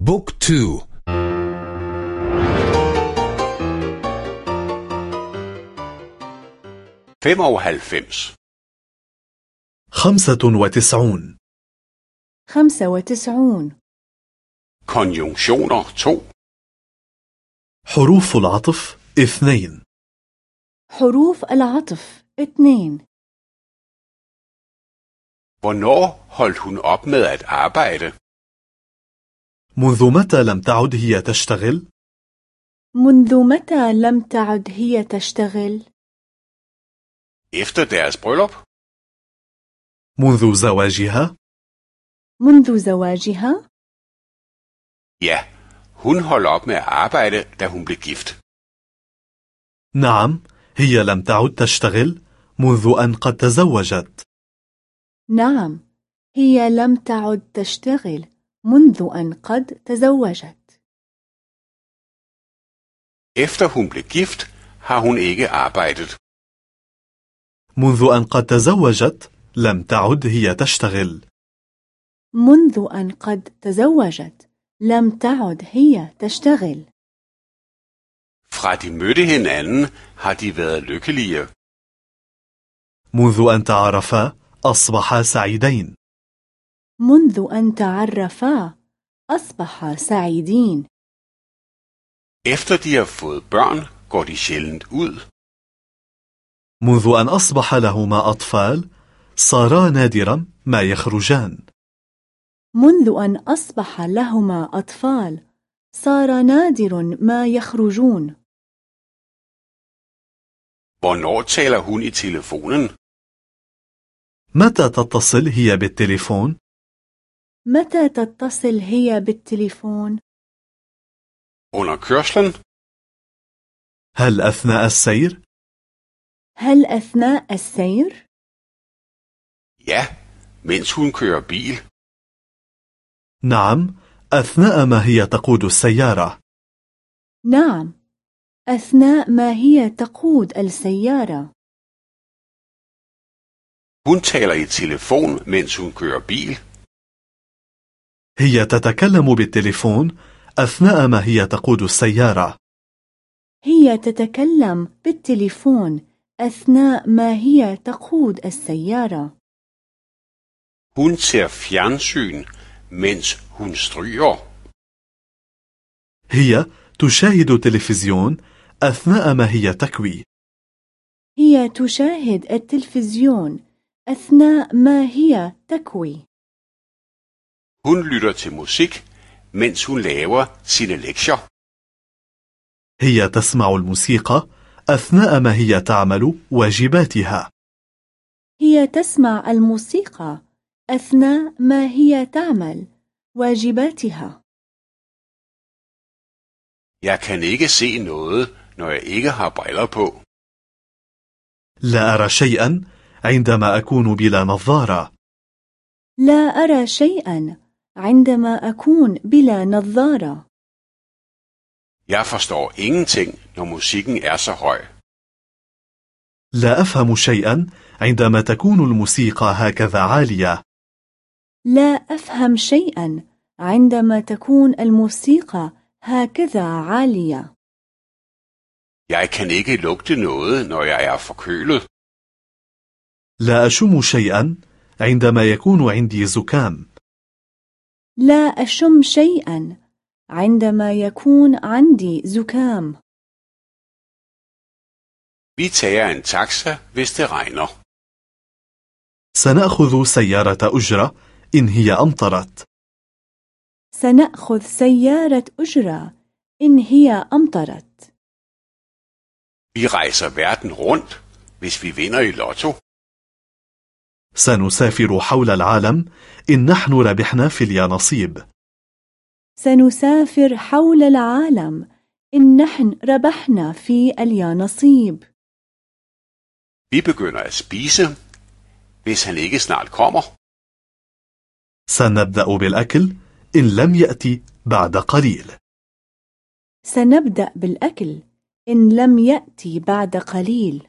بوك تو. فيم وهالفمس خمسة وتسعون. خمسة وتسعون. konjunktioner 2 حروف العطف اثنين. حروف العطف اثنين. Hvornår holdt hun op med at arbejde? منذ متى لم تعد هي تشتغل؟ منذ متى لم تعد هي تشتغل؟ Efter deres bryllup? منذ زواجها؟ منذ زواجها؟ Ja, hun holdt op med at arbejde, da hun blev gift. نعم هي لم تعد تشتغل منذ أن قد تزوجت نعم هي لم تعد تشتغل منذ أن قد تزوجت Efter hun blev gift, har hun ikke arbejdet. منذ أن قد تزوجت لم تعد هي تشتغل منذ أن قد تزوجت لم تعد هي تشتغل Fra de mødte hinanden, har de været lykkelige. منذ أن تعرفا أصبحا سعيدين منذ أن تعرفا أصبحا سعيدين Efter de har fået børn, går de sjældent ud. منذ أن أصبح لهما أطفال صارا نادرا ما يخرجان منذ أن أصبح لهما أطفال صار نادر ما يخرجون Hvornår taler hun i telefonen? متى تتصل هي بالتليفون؟ متى تتصل هي بالتليفون؟ Under kørslen? هل أثناء السير؟ هل أثناء السير؟ Ja, mens hun kører bil. نعم أثناء ما هي تقود السيارة نعم أثناء ما هي تقود السيارة Hun taler i telefon, mens hun kører bil. هي تتكلم بالتليفون أثناء ما هي تقود السيارة. هي تتكلم بالتليفون أثناء ما هي تقود السيارة. Hun ser fjernsyn, mens hun stryger. هي تشاهد تلفزيون أثناء ما هي تكوي. هي تشاهد التلفزيون أثناء ما هي تكوي. Hun lytter til musik, mens hun laver sine lektier. هي تسمع الموسيقى أثناء ما هي تعمل واجباتها هي تسمع الموسيقى أثناء ما هي تعمل واجباتها Jeg kan ikke se noget, når jeg ikke har briller på. لا أرى شيئا عندما أكون بلا نظارة لا أرى شيئا عندما أكون بلا نظارة Jeg forstår ingenting, når musikken er så høj. لا أفهم شيئا عندما تكون الموسيقى هكذا عالية لا أفهم شيئا عندما تكون الموسيقى هكذا عالية Jeg kan ikke lugte noget, når jeg er forkølet. لا أشم شيئا عندما يكون عندي زكام لا أشم شيئا عندما يكون عندي زكام Vi tager en taxa, hvis det regner. سنأخذ سيارة أجرة إن هي أمطرت سنأخذ سيارة أجرة إن هي أمطرت Vi rejser verden rundt, hvis vi vinder i lotto. سنسافر حول العالم. إن نحن ربحنا في اليانصيب. سنسافر حول العالم. إن نحن ربحنا في اليانصيب. Vi begynder at spise, hvis han ikke snart kommer. سنبدأ بالأكل. إن لم يأتي بعد قليل. سنبدأ بالأكل. إن لم يأتي بعد قليل.